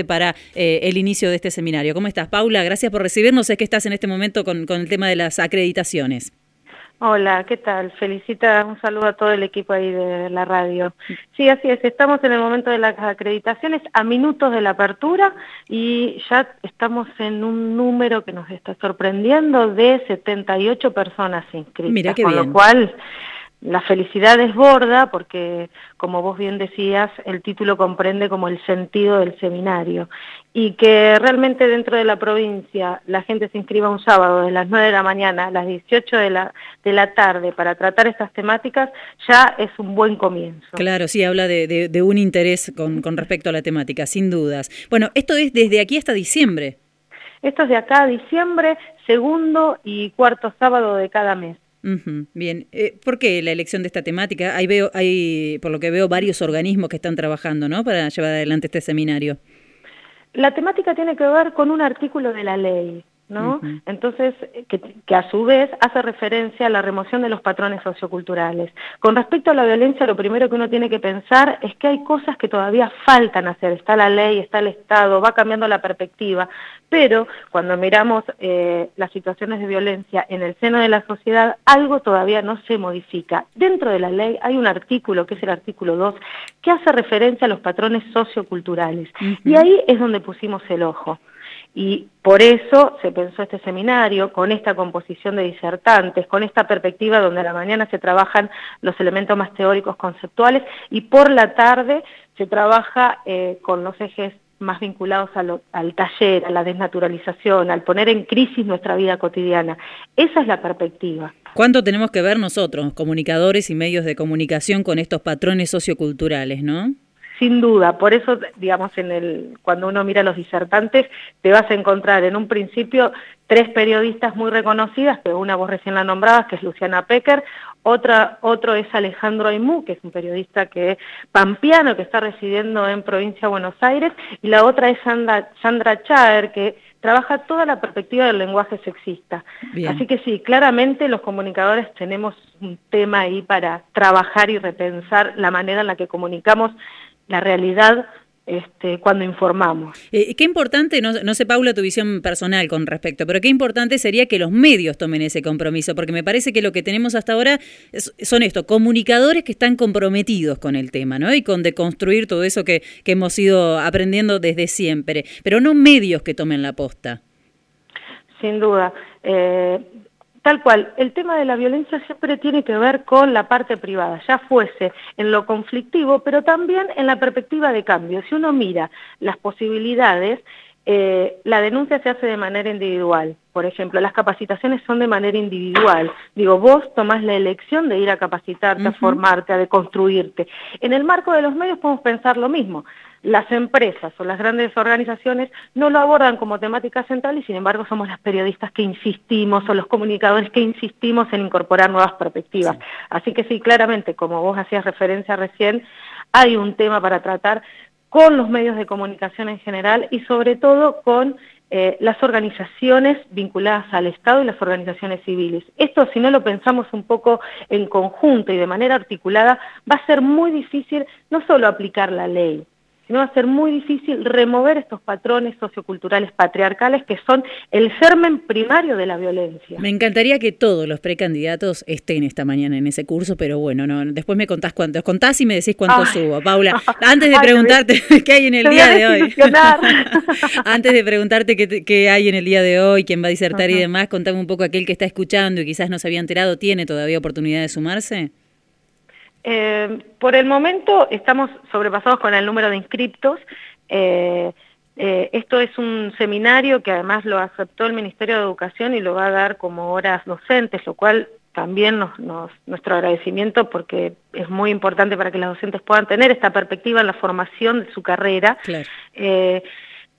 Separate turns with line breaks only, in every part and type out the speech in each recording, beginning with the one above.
justamente para eh, el inicio de este seminario. ¿Cómo estás, Paula? Gracias por recibirnos. Es que estás en este momento con, con el tema de las acreditaciones.
Hola, ¿qué tal? Felicita, un saludo a todo el equipo ahí de la radio. Sí, así es, estamos en el momento de las acreditaciones, a minutos de la apertura y ya estamos en un número que nos está sorprendiendo de 78 personas inscritas.
Mira qué
con
bien.
lo cual la felicidad desborda porque, como vos bien decías, el título comprende como el sentido del seminario y que realmente dentro de la provincia la gente se inscriba un sábado de las 9 de la mañana a las 18 de la, de la tarde para tratar estas temáticas ya es un buen comienzo.
Claro, sí, habla de, de, de un interés con, con respecto a la temática, sin dudas. Bueno, esto es desde aquí hasta diciembre.
Esto es de acá a diciembre, segundo y cuarto sábado de cada mes.
Bien, eh, ¿por qué la elección de esta temática? Ahí veo, hay, por lo que veo, varios organismos que están trabajando, ¿no? Para llevar adelante este seminario.
La temática tiene que ver con un artículo de la ley, ¿no? Uh -huh. Entonces, que, que, a su vez hace referencia a la remoción de los patrones socioculturales. Con respecto a la violencia, lo primero que uno tiene que pensar es que hay cosas que todavía faltan hacer. Está la ley, está el Estado, va cambiando la perspectiva, pero cuando miramos eh, las situaciones de violencia en el seno de la sociedad, algo todavía no se modifica. Dentro de la ley hay un artículo, que es el artículo 2, que hace referencia a los patrones socioculturales. Uh -huh. Y ahí es donde pusimos el ojo. Y por eso se pensó este seminario, con esta composición de disertantes, con esta perspectiva donde a la mañana se trabajan los elementos más teóricos conceptuales y por la tarde se trabaja eh, con los ejes más vinculados al taller, a la desnaturalización, al poner en crisis nuestra vida cotidiana. Esa es la perspectiva.
¿Cuánto tenemos que ver nosotros, comunicadores y medios de comunicación, con estos patrones socioculturales, no?
Sin duda, por eso, digamos, en el, cuando uno mira a los disertantes, te vas a encontrar en un principio tres periodistas muy reconocidas, que una vos recién la nombrabas, que es Luciana Pecker, otra, otro es Alejandro Aimú, que es un periodista que pampeano, que está residiendo en provincia de Buenos Aires, y la otra es Sandra, Sandra Chaer, que trabaja toda la perspectiva del lenguaje sexista. Bien. Así que sí, claramente los comunicadores tenemos un tema ahí para trabajar y repensar la manera en la que comunicamos la realidad este, cuando informamos.
Eh, qué importante, no, no, sé Paula tu visión personal con respecto, pero qué importante sería que los medios tomen ese compromiso, porque me parece que lo que tenemos hasta ahora es, son esto, comunicadores que están comprometidos con el tema, ¿no? Y con deconstruir todo eso que, que hemos ido aprendiendo desde siempre, pero no medios que tomen la posta.
Sin duda. Eh, Tal cual, el tema de la violencia siempre tiene que ver con la parte privada, ya fuese en lo conflictivo, pero también en la perspectiva de cambio. Si uno mira las posibilidades, eh, la denuncia se hace de manera individual. Por ejemplo, las capacitaciones son de manera individual. Digo, vos tomás la elección de ir a capacitarte, uh -huh. a formarte, a deconstruirte. En el marco de los medios podemos pensar lo mismo. Las empresas o las grandes organizaciones no lo abordan como temática central y sin embargo somos las periodistas que insistimos o los comunicadores que insistimos en incorporar nuevas perspectivas. Sí. Así que sí, claramente, como vos hacías referencia recién, hay un tema para tratar con los medios de comunicación en general y sobre todo con eh, las organizaciones vinculadas al Estado y las organizaciones civiles. Esto, si no lo pensamos un poco en conjunto y de manera articulada, va a ser muy difícil no solo aplicar la ley, sino va a ser muy difícil remover estos patrones socioculturales patriarcales que son el germen primario de la violencia.
Me encantaría que todos los precandidatos estén esta mañana en ese curso, pero bueno, no, después me contás cuántos, contás y me decís cuánto Ay. subo. Paula, antes de Ay, preguntarte qué hay en el día de hoy. antes de preguntarte qué, qué, hay en el día de hoy, quién va a disertar y demás, contame un poco aquel que está escuchando y quizás no se había enterado, ¿tiene todavía oportunidad de sumarse?
Eh, por el momento estamos sobrepasados con el número de inscriptos. Eh, eh, esto es un seminario que además lo aceptó el Ministerio de Educación y lo va a dar como horas docentes, lo cual también nos, nos, nuestro agradecimiento porque es muy importante para que los docentes puedan tener esta perspectiva en la formación de su carrera.
Claro.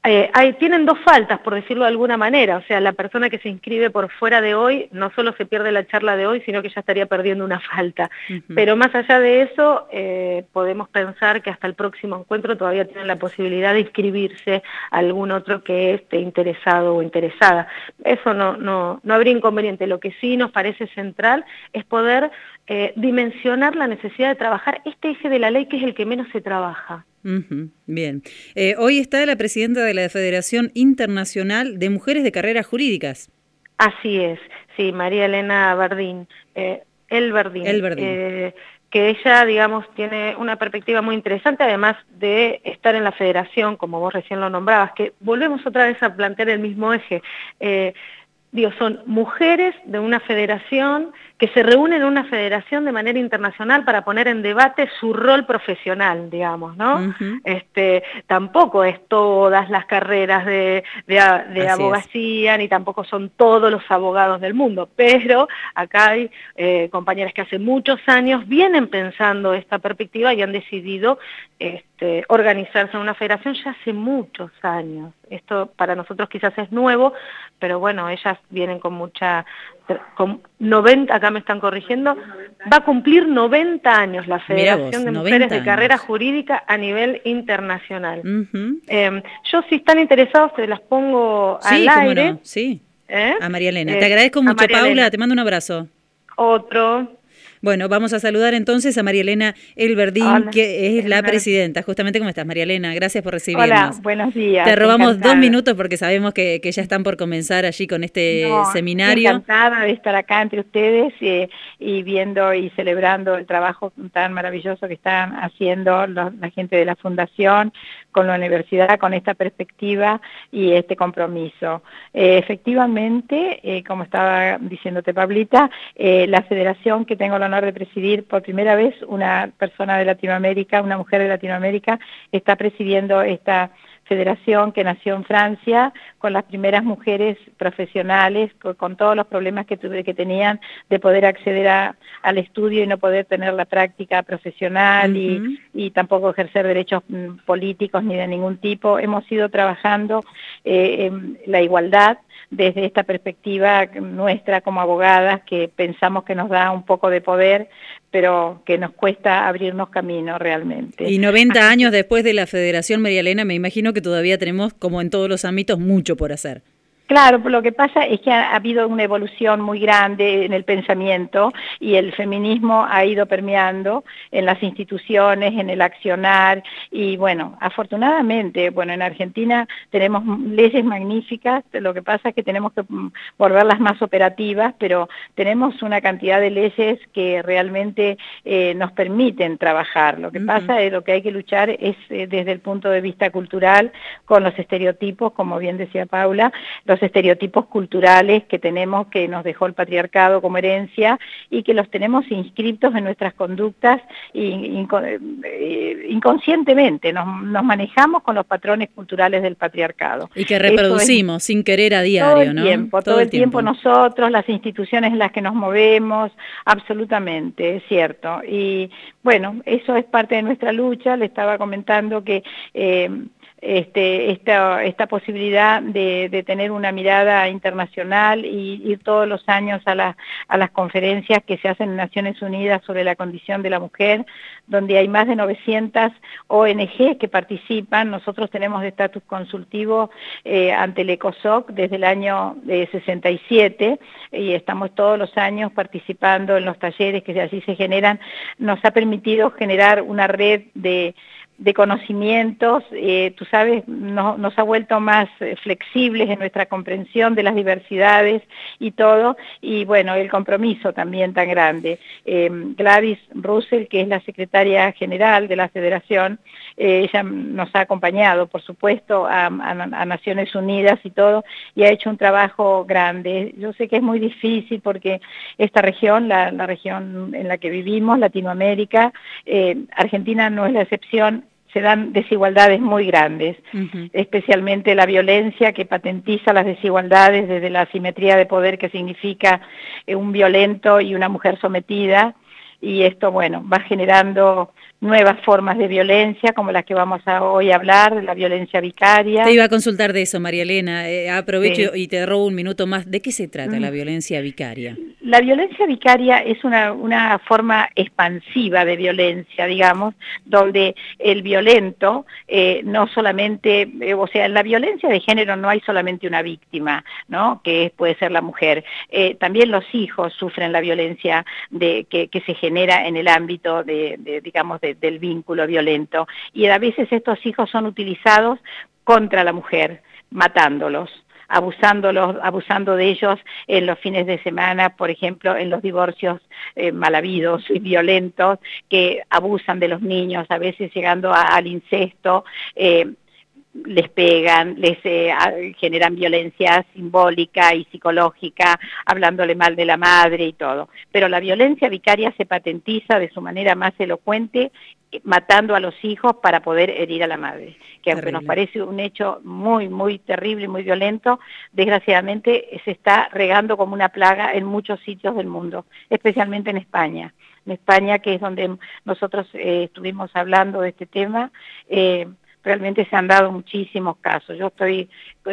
Eh, hay, tienen dos faltas, por decirlo de alguna manera. O sea, la persona que se inscribe por fuera de hoy no solo se pierde la charla de hoy, sino que ya estaría perdiendo una falta. Uh -huh. Pero más allá de eso, eh, podemos pensar que hasta el próximo encuentro todavía tienen la posibilidad de inscribirse a algún otro que esté interesado o interesada. Eso no, no, no habría inconveniente. Lo que sí nos parece central es poder eh, dimensionar la necesidad de trabajar este eje de la ley que es el que menos se trabaja.
Bien. Eh, hoy está la presidenta de la Federación Internacional de Mujeres de Carreras Jurídicas.
Así es, sí, María Elena Bardín. Eh, el Bardín. El Bardín que ella, digamos, tiene una perspectiva muy interesante, además de estar en la federación, como vos recién lo nombrabas, que volvemos otra vez a plantear el mismo eje. Eh, digo, son mujeres de una federación que se reúnen en una federación de manera internacional para poner en debate su rol profesional, digamos, ¿no? este, tampoco es todas las carreras de, abogacía, ni tampoco son todos los abogados del mundo, pero acá hay eh, compañeras que hace muchos años vienen pensando esta perspectiva y han decidido este, organizarse en una federación ya hace muchos años. Esto para nosotros quizás es nuevo, pero bueno, ellas vienen con mucha con 90, acá me están corrigiendo, va a cumplir 90 años la Federación de Mujeres de Carrera Jurídica a nivel internacional. Em, yo si están interesados te las pongo al aire.
Sí, ¿Eh? a María Elena. te agradezco mucho, Paula, te mando un abrazo.
Otro.
Bueno, vamos a saludar entonces a María Elena Elverdín, que es la presidenta. Justamente, ¿cómo estás, María Elena? Gracias por recibirnos.
Hola, buenos días.
Te robamos dos minutos porque sabemos que, ya están por comenzar allí con este seminario.
Encantada de estar acá entre ustedes eh, y viendo y celebrando el trabajo tan maravilloso que están haciendo la gente de la Fundación con la universidad, con esta perspectiva y este compromiso. Eh, efectivamente, eh, como estaba diciéndote Pablita, la federación que tengo la de presidir por primera vez una persona de Latinoamérica, una mujer de Latinoamérica, está presidiendo esta federación que nació en Francia con las primeras mujeres profesionales, con, todos los problemas que, que tenían de poder acceder al estudio y no poder tener la práctica profesional y, tampoco ejercer derechos mm, políticos ni de ningún tipo. Hemos ido trabajando eh, en la igualdad desde esta perspectiva nuestra como abogadas, que pensamos que nos da un poco de poder, pero que nos cuesta abrirnos camino realmente.
Y 90 años después de la Federación María Elena, me imagino que todavía tenemos, como en todos los ámbitos, mucho por hacer.
Claro, lo que pasa es que ha, habido una evolución muy grande en el pensamiento y el feminismo ha ido permeando en las instituciones, en el accionar y bueno, afortunadamente, bueno, en Argentina tenemos leyes magníficas, lo que pasa es que tenemos que volverlas más operativas, pero tenemos una cantidad de leyes que realmente eh, nos permiten trabajar. Lo que pasa es lo que hay que luchar es eh, desde el punto de vista cultural con los estereotipos, como bien decía Paula, los estereotipos culturales que tenemos, que nos dejó el patriarcado como herencia y que los tenemos inscritos en nuestras conductas eh, inconscientemente, nos, manejamos con los patrones culturales del patriarcado.
Y que reproducimos sin querer a diario, todo
el Tiempo, todo, el tiempo. nosotros, las instituciones en las que nos movemos, absolutamente, es cierto. Y bueno, eso es parte de nuestra lucha, le estaba comentando que... Eh, este, esta, esta posibilidad de, tener una mirada internacional y ir todos los años a, a las conferencias que se hacen en Naciones Unidas sobre la condición de la mujer, donde hay más de 900 ONG que participan. Nosotros tenemos estatus consultivo eh, ante el ECOSOC desde el año de 67 y estamos todos los años participando en los talleres que allí se generan. Nos ha permitido generar una red de de conocimientos, eh, tú sabes, nos ha vuelto más eh, flexibles en nuestra comprensión de las diversidades y todo, y bueno, el compromiso también tan grande. Eh, Gladys Russell, que es la secretaria general de la federación, ella nos ha acompañado, por supuesto, a, Naciones Unidas y todo, y ha hecho un trabajo grande. Yo sé que es muy difícil porque esta región, la región en la que vivimos, Latinoamérica, Argentina no es la excepción, se dan desigualdades muy grandes, especialmente la violencia que patentiza las desigualdades desde la asimetría de poder que significa eh, un violento y una mujer sometida, y esto, bueno, va generando nuevas formas de violencia, como las que vamos a hoy hablar, de la violencia vicaria.
Te iba a consultar de eso, María Elena. Eh, aprovecho y te robo un minuto más. ¿De qué se trata la mm. violencia vicaria?
La violencia vicaria es una, una forma expansiva de violencia, digamos, donde el violento eh, no solamente, eh, o sea, en la violencia de género no hay solamente una víctima, ¿no? Que puede ser la mujer. también los hijos sufren la violencia de, que, que se genera en el ámbito de, de digamos, de del vínculo violento. Y a veces estos hijos son utilizados contra la mujer, matándolos abusándolos, abusando de ellos en los fines de semana, por ejemplo, en los divorcios eh, mal habidos y violentos, que abusan de los niños, a veces llegando al incesto. Eh, les pegan, les eh, generan violencia simbólica y psicológica, hablándole mal de la madre y todo. Pero la violencia vicaria se patentiza de su manera más elocuente matando a los hijos para poder herir a la madre, que aunque nos parece un hecho muy, muy terrible y muy violento, desgraciadamente se está regando como una plaga en muchos sitios del mundo, especialmente en España. En España, que es donde nosotros eh, estuvimos hablando de este tema, eh, realmente se han dado muchísimos casos. Yo estoy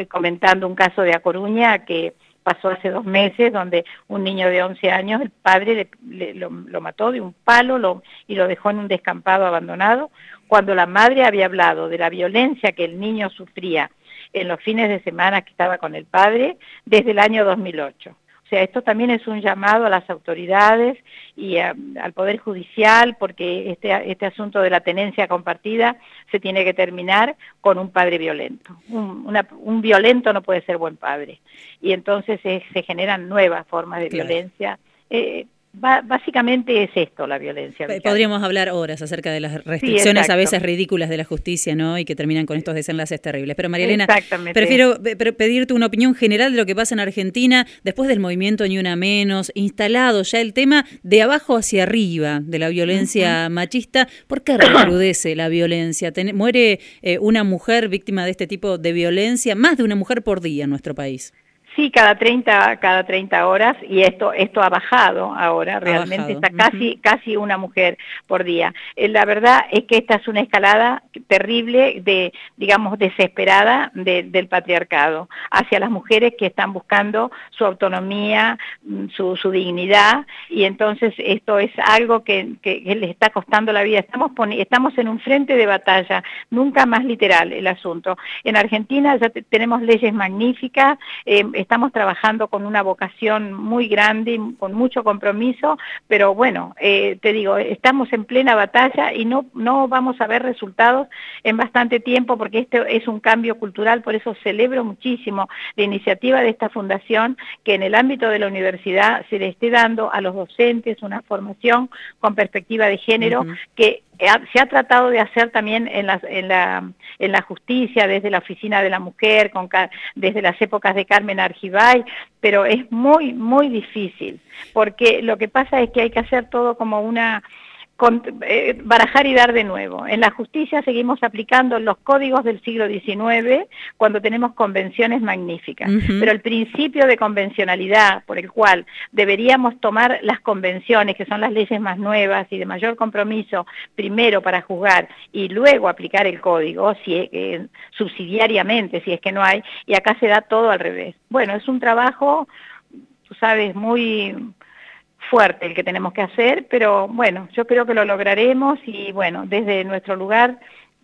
comentando un caso de A Coruña que pasó hace dos meses, donde un niño de 11 años, el padre lo, mató de un palo y lo dejó en un descampado abandonado, cuando la madre había hablado de la violencia que el niño sufría en los fines de semana que estaba con el padre desde el año 2008. O sea, esto también es un llamado a las autoridades y al Poder Judicial, porque este, este asunto de la tenencia compartida se tiene que terminar con un padre violento. Un, violento no puede ser buen padre. Y entonces se generan nuevas formas de violencia. Eh, básicamente es esto la violencia.
Podríamos hablar horas acerca de las restricciones a veces ridículas de la justicia, ¿no? Y que terminan con estos desenlaces terribles. Pero María Elena, prefiero pedirte una opinión general de lo que pasa en Argentina después del movimiento Ni Una Menos, instalado ya el tema de abajo hacia arriba de la violencia machista. ¿Por qué recrudece la violencia? muere eh, una mujer víctima de este tipo de violencia, más de una mujer por día en nuestro país.
Sí, cada 30, cada 30 horas y esto, esto ha bajado ahora, realmente está casi, casi una mujer por día. Eh, la verdad es que esta es una escalada terrible, de, digamos, desesperada del patriarcado hacia las mujeres que están buscando su autonomía, mm, su, su dignidad y entonces esto es algo que, que, les está costando la vida. Estamos, estamos en un frente de batalla, nunca más literal el asunto. En Argentina ya tenemos leyes magníficas, eh, estamos trabajando con una vocación muy grande, con mucho compromiso, pero bueno, eh, te digo, estamos en plena batalla y no, no vamos a ver resultados en bastante tiempo porque este es un cambio cultural, por eso celebro muchísimo la iniciativa de esta fundación que en el ámbito de la universidad se le esté dando a los docentes una formación con perspectiva de género que se ha tratado de hacer también en la, en la, en la justicia, desde la Oficina de la Mujer, desde las épocas de Carmen Argibay, pero es muy, muy difícil, porque lo que pasa es que hay que hacer todo como una eh, barajar y dar de nuevo. En la justicia seguimos aplicando los códigos del siglo XIX cuando tenemos convenciones magníficas, pero el principio de convencionalidad por el cual deberíamos tomar las convenciones, que son las leyes más nuevas y de mayor compromiso, primero para juzgar y luego aplicar el código, si eh, subsidiariamente, si es que no hay, y acá se da todo al revés. Bueno, es un trabajo, tú sabes, muy fuerte el que tenemos que hacer, pero bueno, yo creo que lo lograremos y bueno, desde nuestro lugar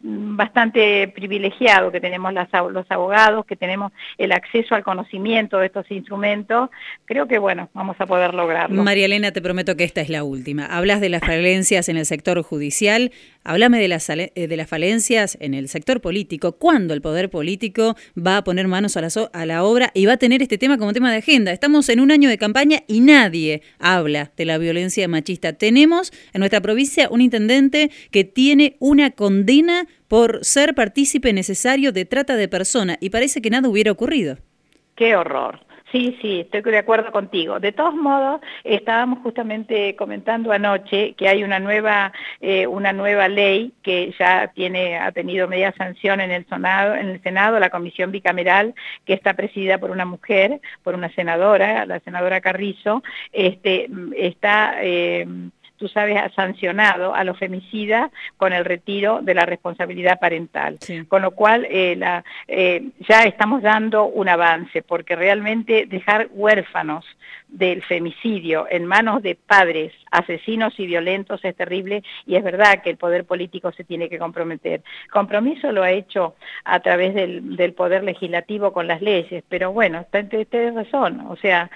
bastante privilegiado que tenemos los abogados, que tenemos el acceso al conocimiento de estos instrumentos, creo que bueno, vamos a poder lograrlo.
María Elena, te prometo que esta es la última. Hablas de las falencias en el sector judicial, Háblame de las, eh, de las falencias en el sector político. ¿Cuándo el poder político va a poner manos a la, a la obra y va a tener este tema como tema de agenda? Estamos en un año de campaña y nadie habla de la violencia machista. Tenemos en nuestra provincia un intendente que tiene una condena por ser partícipe necesario de trata de persona y parece que nada hubiera ocurrido.
Qué horror. Sí, sí, estoy de acuerdo contigo. De todos modos, estábamos justamente comentando anoche que hay una nueva, eh, una nueva ley que ya tiene, ha tenido media sanción en el, Senado, en el Senado, la comisión bicameral, que está presidida por una mujer, por una senadora, la senadora Carrizo, este, está... Eh, tú sabes, ha sancionado a los femicidas con el retiro de la responsabilidad parental. Con lo cual eh, la, eh, ya estamos dando un avance, porque realmente dejar huérfanos del femicidio en manos de padres asesinos y violentos es terrible y es verdad que el poder político se tiene que comprometer. Compromiso lo ha hecho a través del, poder legislativo con las leyes, pero bueno, tienes razón, o sea,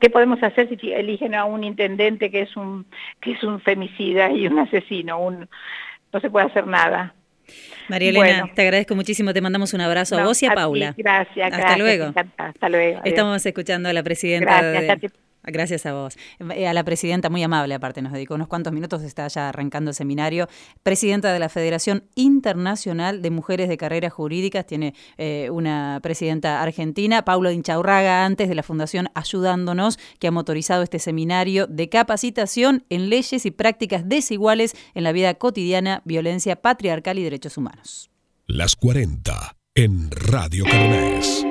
¿Qué podemos hacer si eligen a un intendente que es un, que es un femicida y un asesino? No se puede hacer nada.
María Elena, te agradezco muchísimo, te mandamos un abrazo a vos y a, Paula.
gracias,
Hasta luego.
Hasta luego.
Estamos escuchando a la presidenta de... Gracias a vos. Eh, a la presidenta, muy amable aparte, nos dedicó unos cuantos minutos, está ya arrancando el seminario. Presidenta de la Federación Internacional de Mujeres de Carreras Jurídicas, tiene eh, una presidenta argentina, Paulo Inchaurraga, antes de la Fundación Ayudándonos, que ha motorizado este seminario de capacitación en leyes y prácticas desiguales en la vida cotidiana, violencia patriarcal y derechos humanos.
Las 40 en Radio Carnes.